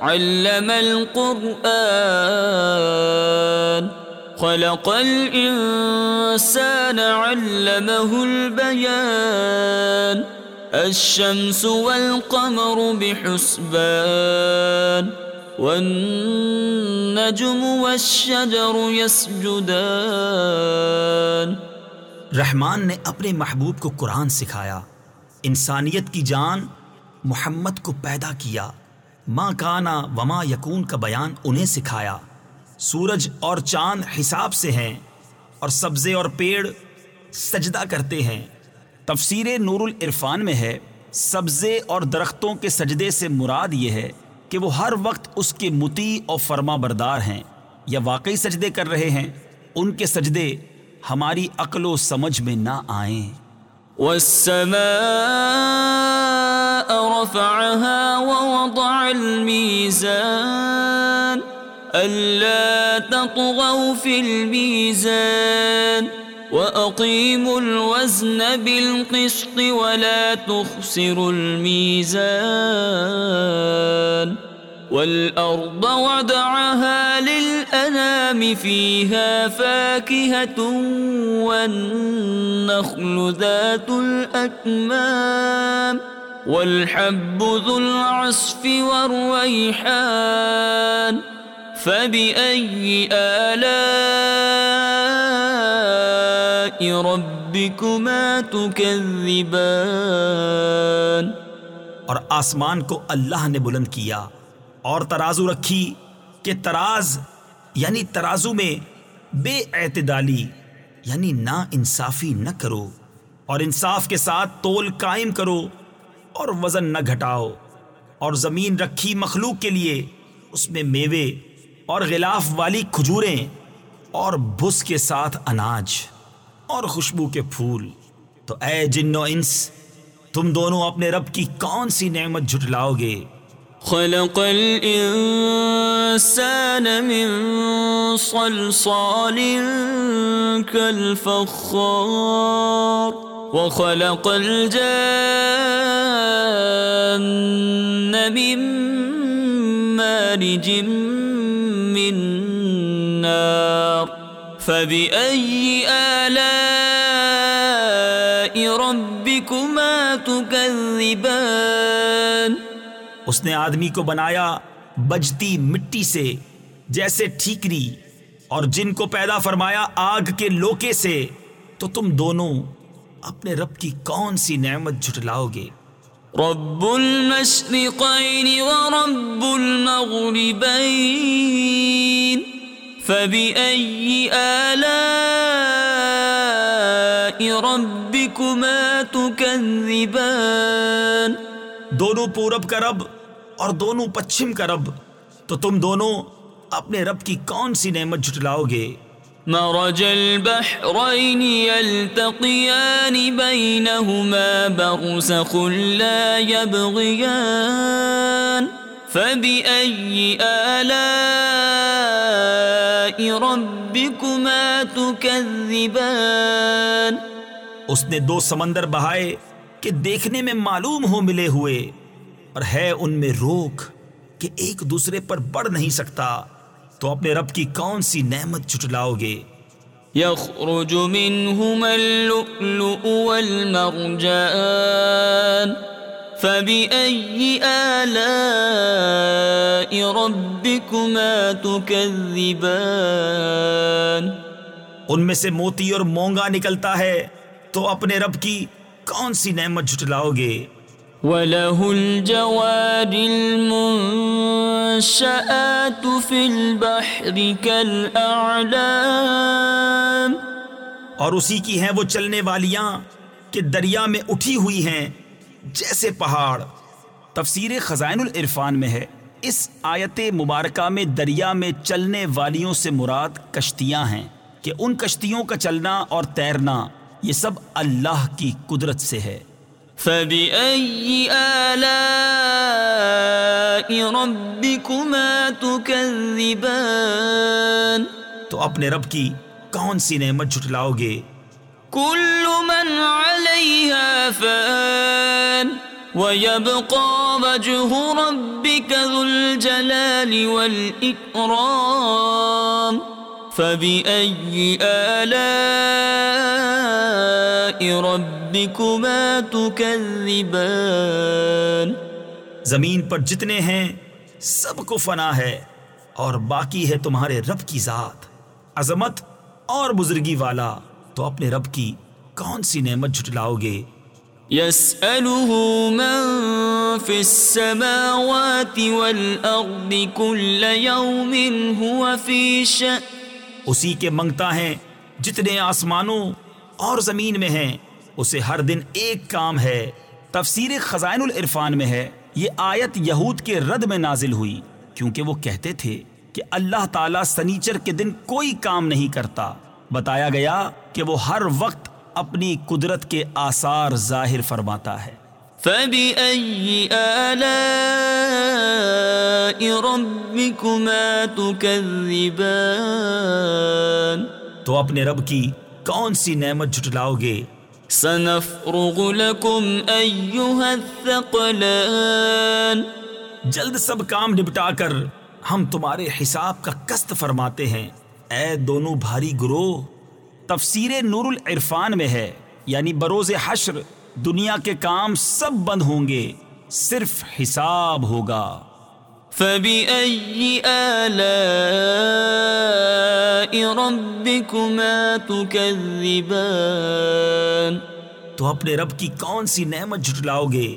علم القرآن. خلق الإنسان علمه البيان. الشمس والقمر بحسبان. والنجم والشجر يسجدان. رحمان نے اپنے محبوب کو قرآن سکھایا، انسانیت کی جان، محمد کو پیدا کیا ماں کانا وما یکون کا بیان انہیں سکھایا۔ سورج اور چاند حساب سے ہیں اور سبزے اور پیڑ سجدہ کرتے ہیں۔ تفسیر نور العرفان میں ہے، سبزے اور درختوں کے سجدے سے مراد یہ ہے کہ وہ ہر وقت اس کے متی اور فرما بردار ہیں یا واقعی سجدے کر رہے ہیں۔ ان کے سجدے ہماری عقل و سمجھ میں نہ آئیں۔ والسماء رفعها ووضع الميزان ألا تطغوا في الميزان وأقيموا الوزن بالقسط ولا تخسروا الميزان والأرض وضعها للأنام فيها فاكهة والنخل ذات الأكمام والحب ذو العصف والريحان، فبأي آلاء ربكما تكذبان؟ اور آسمان کو اللہ نے بلند کیا اور ترازو رکھی کہ تراز یعنی ترازو میں بے اعتدالی یعنی نا انصافی نہ کرو اور انصاف کے ساتھ تول قائم کرو۔ اور وزن نہ گھٹاؤ، اور زمین رکھی مخلوق کے لیے اس میں میوے اور غلاف والی کھجوریں اور بھس کے ساتھ اناج اور خوشبو کے پھول۔ تو اے جن و انس، تم دونوں اپنے رب کی کون سی نعمت جھٹلاؤ گے؟ خلق الإنسان من صلصال كالفخار وخلق الجان من مارج من نار فبأي آلاء ربكما تكذبان؟ اس نے آدمی کو بنایا بجتی مٹی سے، جیسے ٹھیکری، اور جن کو پیدا فرمایا آگ کے لوکے سے، تو تم دونوں اپنے رب کی کون سی نعمت جھٹلاؤ گے؟ رب المشرقين ورب المغربين فبأي آلاء ربكما تكذبان دونوں پورب کا رب اور دونوں پچھم کا رب تو تم دونوں اپنے رب کی کون سی نعمت جھٹلاؤ گے؟ مرج البحرين يلتقيان بينهما برزخ لا يبغيان فبأي آلاء ربكما تكذبان اس نے دو سمندر بہائے کہ دیکھنے میں معلوم ہو ملے ہوئے اور ہے ان میں روک کہ ایک دوسرے پر بڑھ نہیں سکتا۔ تو اپنے رب کی کون سی نعمت جھٹلاؤ گے يخرج منهما اللؤلؤ والمرجان فبأي آلاء ربكما تكذبان؟ ان میں سے موتی اور مونگا نکلتا ہے تو اپنے رب کی کون سی نعمت جھٹلاؤ گے وله الجوار المنشآت في البحر كالأعلام اور اسی کی ہیں وہ چلنے والیاں کہ دریا میں اٹھی ہوئی ہیں جیسے پہاڑ۔ تفسیر خزائن العرفان میں ہے۔ اس آیت مبارکہ میں دریا میں چلنے والیوں سے مراد کشتیاں ہیں کہ ان کشتیوں کا چلنا اور تیرنا یہ سب اللہ کی قدرت سے ہے۔ فبأي آلاء ربكما تكذبان؟ تو اپنے رب کی کون سی نعمت جھٹلاؤ گے؟ كل من عليها فان ويبقى وجه ربك ذو الجلال والإكرام. فبأي آلاء ربكما تكذبان زمین پر جتنے ہیں سب کو فنا ہے اور باقی ہے تمہارے رب کی ذات۔ عظمت اور بزرگی والا تو اپنے رب کی کون سی نعمت جھٹلاؤ گے؟ يسأله من في السماوات والأرض كل يوم هو في شأن اسی کے منگتا ہے جتنے آسمانوں اور زمین میں ہیں۔ اسے ہر دن ایک کام ہے۔ تفسیر خزائن العرفان میں ہے۔ یہ آیت یہود کے رد میں نازل ہوئی۔ کیونکہ وہ کہتے تھے کہ اللہ تعالیٰ سنیچر کے دن کوئی کام نہیں کرتا۔ بتایا گیا کہ وہ ہر وقت اپنی قدرت کے آثار ظاہر فرماتا ہے۔ فبأي آلاء ربكما تكذبان تو اپنے رب کی کون سی نعمت جھٹلاؤ گے سنفرغ لكم أيها الثقلان جلد سب کام نپٹا کر ہم تمہارے حساب کا قسط فرماتے ہیں۔ اے دونوں بھاری گروہ تفسیر نور العرفان میں ہے یعنی بروز حشر۔ دنیا کے کام سب بند ہوں گے صرف حساب ہوگا۔ فبأي آلاء ربكما تكذبان تو اپنے رب کی کون سی نعمت جھٹلاؤ گے؟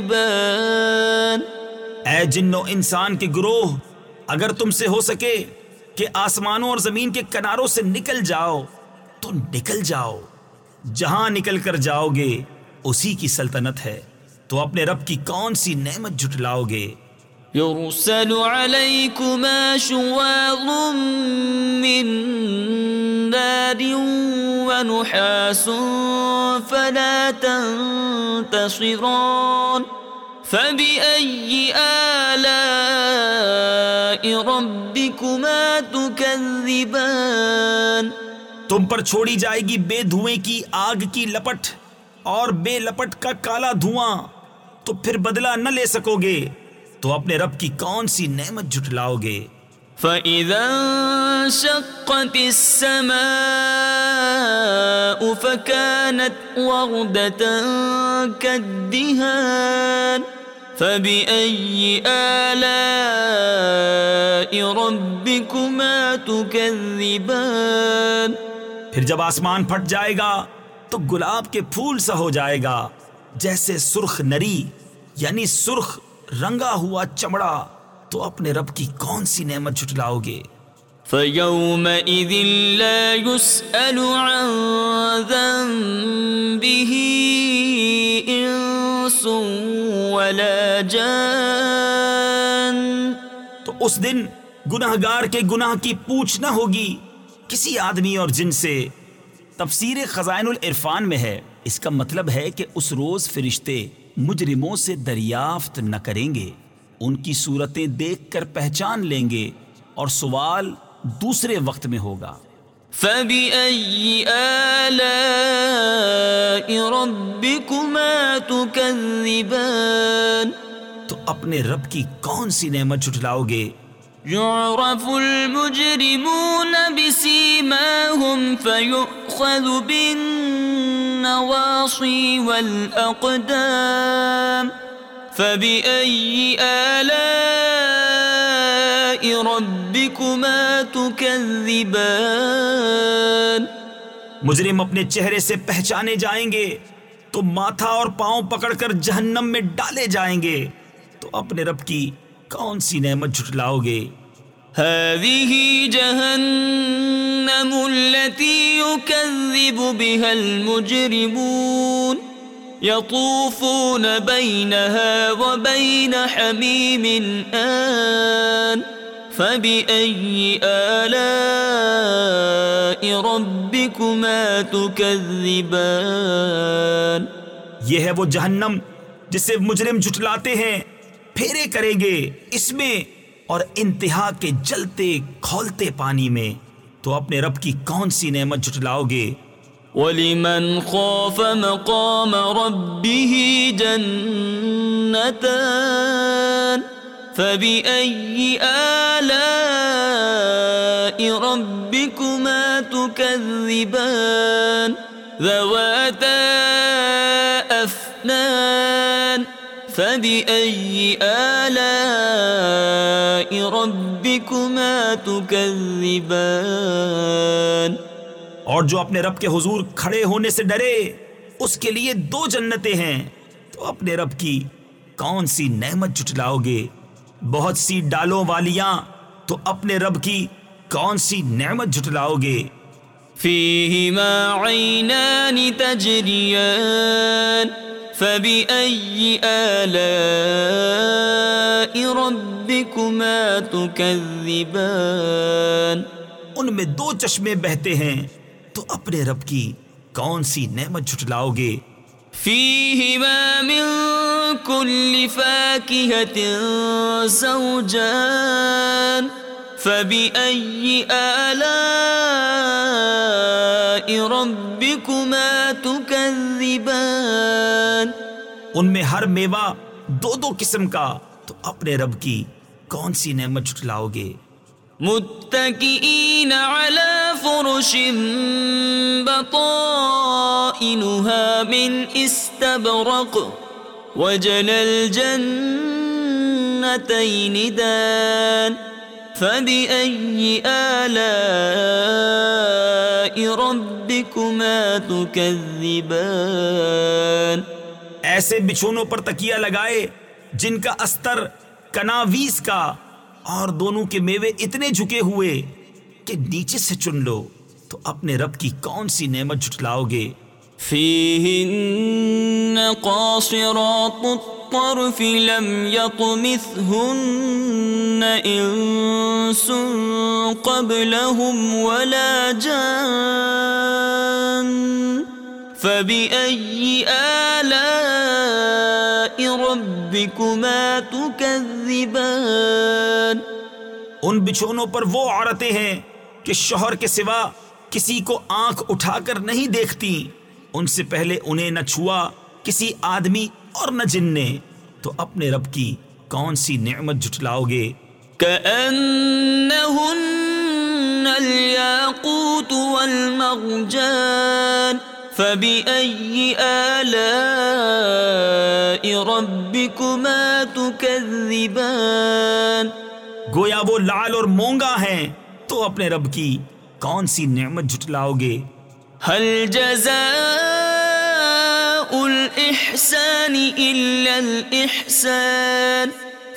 تكذبان اے جن و انسان کے گروہ، اگر تم سے ہو سکے کہ آسمانوں اور زمین کے کناروں سے نکل جاؤ، تو نکل جاؤ۔ جہاں نکل کر جاؤ گے، اسی کی سلطنت ہے۔ تو اپنے رب کی کون سی نعمت جھٹلاؤ گے؟ يرسل عليكما شواظ من نار ونحاس فلا تنتصران فبأي آلاء ربكما تكذبان؟ تم پر چھوڑی جائے گی بے دھوئیں کی آگ کی لپٹ اور بے لپٹ کا کالا دھواں، تو پھر بدلہ نہ لے سکو گے۔ تو اپنے رب کی کون سی نعمت جھٹلاؤ گے؟ فإذا انشقت السماء فكانت وردة كالدهان فبأي آلاء ربكما تكذبان پھر جب آسمان پھٹ جائے گا تو گلاب کے پھول سا ہو جائے گا جیسے سرخ نری یعنی سرخ رنگا ہوا چمڑا تو اپنے رب کی کون سی نعمت جھٹلاؤ گے؟ فيومئذ لا يسأل عن ذنبه إنس ولا جان۔ تو اس دن گناہ گار کے گناہ کی پوچھ نہ ہوگی کسی آدمی اور جن سے۔ تفسیر خزائن العرفان میں ہے۔ اس کا مطلب ہے کہ اس روز فرشتے مجرموں سے دریافت نہ کریں گے۔ ان کی صورتیں دیکھ کر پہچان لیں گے اور سوال دوسرے وقت میں ہوگا۔ فبأي آلاء ربكما تكذبان تو اپنے رب کی کون سی نعمت جھٹلاؤ گے؟ يعرف المجرمون بسيماهم فيؤخذ بالنواصي والأقدام، فبأي آلاء ربكما تكذبان؟ مجرم اپنے چہرے سے پہچانے جائیں گے، تو ماتھا اور پاؤں پکڑ کر جہنم میں ڈالے جائیں گے، تو اپنے رب کی کون سی نعمت جھٹلاؤ گے؟ هذه جهنم التي يكذب بها المجرمون يطوفون بينها وبين حميم آن فبأي آلاء ربكما تكذبان؟ یہ ہے وہ جہنم جسے مجرم جھٹلاتے ہیں، پھیرے کریں گے اس میں۔ اور انتہا کے جلتے کھولتے پانی میں تو اپنے رب کی کون سی نعمت جھٹلاؤ گے؟ ولمن خاف مقام ربه جنتان فبأي آلاء ربكما تكذبان ذواتا أفنان فبأي آلاء ربكما تكذبان اور جو اپنے رب کے حضور کھڑے ہونے سے ڈرے اس کے لیے دو جنتیں ہیں۔ تو اپنے رب کی کون سی نعمت جھٹلاؤ گے؟ بہت سی ڈالوں والیاں تو اپنے رب کی کون سی نعمت جھٹلاؤ گے؟ فيهما عينان تجريان فبأي آلاء ربكما تكذبان ان میں دو چشمے بہتے ہیں تو اپنے رب کی کون سی نعمت جھٹلاؤ گے؟ فيهما من كل فاكهة زوجان فبأي آلاء ربكما تكذبان ان میں ہر میوہ دو دو قسم کا تو اپنے رب کی کون سی نعمت جھٹلاؤ گے؟ متكئين على فرش بطائنها من استبرق وجنى الجنتين دان فبأي آلاء ربكما تكذبان ایسے بچھونوں پر تکیہ لگائے جن کا استر کناویس کا اور دونوں کے میوے اتنے جھکے ہوئے کہ نیچے سے چن لو تو اپنے رب کی کون سی نعمت جھٹلاؤ گے؟ فيهن قاصرات الطرف لم يطمثهن إنس قبلهم ولا جان فبأي آلاء ربكما تكذبان ان بچھونوں پر وہ عورتیں ہیں کہ شوہر کے سوا کسی کو آنکھ اٹھا کر نہیں دیکھتی۔ ان سے پہلے انہیں نہ چھوا کسی آدمی اور نہ جن نے تو اپنے رب کی کون سی نعمت جھٹلاؤ گے كأنهن الياقوت والمرجان فبأي آلاء ربكما تكذبان گویا وہ لال اور مونگا ہیں تو اپنے رب کی کون سی نعمت جھٹلاؤ گے هل جزاء الإحسان إلا الإحسان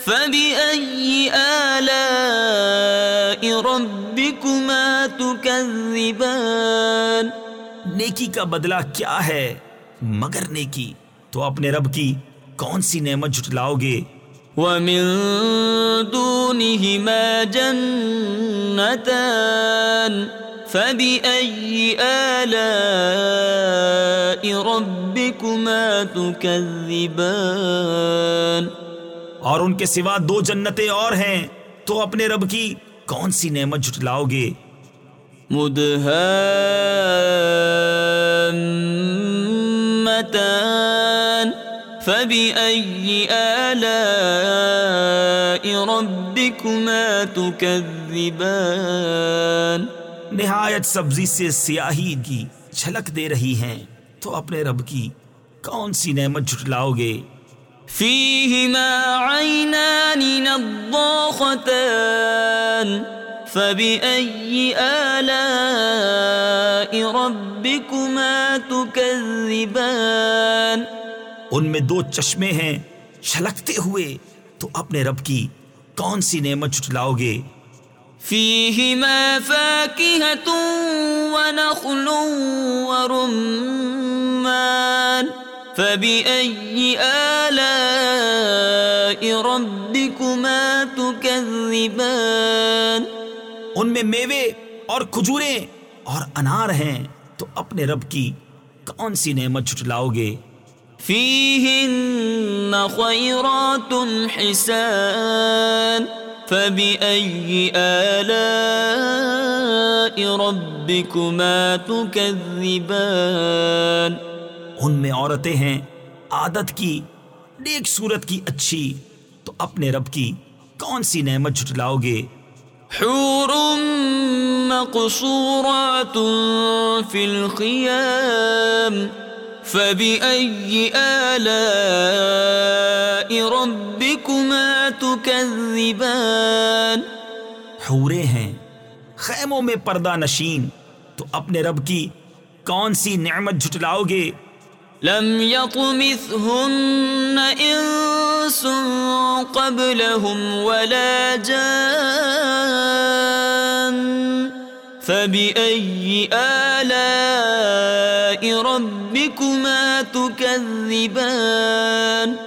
فبأي آلاء ربكما تكذبان؟ نیکی کا بدلہ کیا ہے؟ مگر نیکی تو اپنے رب کی کون سی نعمت جھٹلاؤ گے؟ ومن دونهما جنتان فبأي آلاء ربكما تكذبان. اور ان کے سوا دو جنتیں اور ہیں تو اپنے رب کی کون سی نعمت جھٹلاؤ گے؟ مدهامتان. فبأي آلاء ربكما تكذبان؟ نہایت سبزی سے سیاہی کی جھلک دے رہی ہیں۔ تو اپنے رب کی کون سی نعمت جھٹلاؤ گے فيهما عينان نضاختان فبأي آلاء ربكما تكذبان ان میں دو چشمے ہیں چھلکتے ہوئے تو اپنے رب کی کون سی نعمت جھٹلاؤ گے فيهما فاكهة ونخل ورمان فبأي آلاء ربكما تكذبان؟ ان میں میوے اور کھجوریں اور انار ہیں تو اپنے رب کی کون سی نعمت جھٹلاؤ گے؟ فيهن خيرات حسان فبأي آلاء ربكما تكذبان ان میں عورتیں ہیں عادت کی نیک صورت کی اچھی۔ تو اپنے رب کی کون سی نعمت جھٹلاؤ گے؟ حور مقصورات في الخيام فبأي آلاء ربكما تكذبان حورے ہیں خیموں میں پردہ نشین۔ تو اپنے رب کی کون سی نعمت جھٹلاؤ گے؟ لم يطمثهن إنس قبلهم ولا جان فبأي آلاء ربكما تكذبان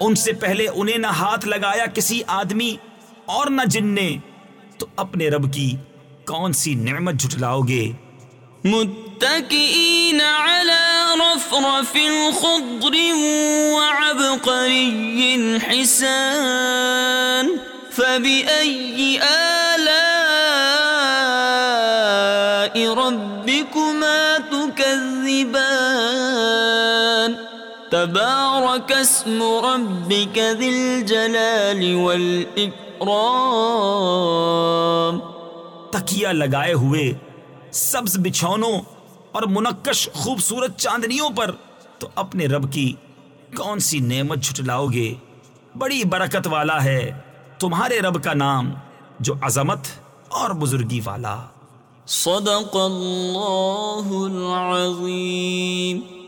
ان سے پہلے انہیں نہ ہاتھ لگایا کسی آدمی اور نہ جن نے۔ تو اپنے رب کی کون سی نعمت جھٹلاؤ گے؟ متكئين على رفرف خضر وعبقري حسان فبأي آلاء ربكما تكذبان تبارك اسم ربك ذي الجلال والإكرام. تکیا لگائے ہوئے سبز بچھونوں اور منقش خوبصورت چاندنیوں پر تو اپنے رب کی کون سی نعمت جھٹلاؤ گے؟ بڑی برکت والا ہے تمہارے رب کا نام جو عظمت اور بزرگی والا۔ صدق اللہ العظیم۔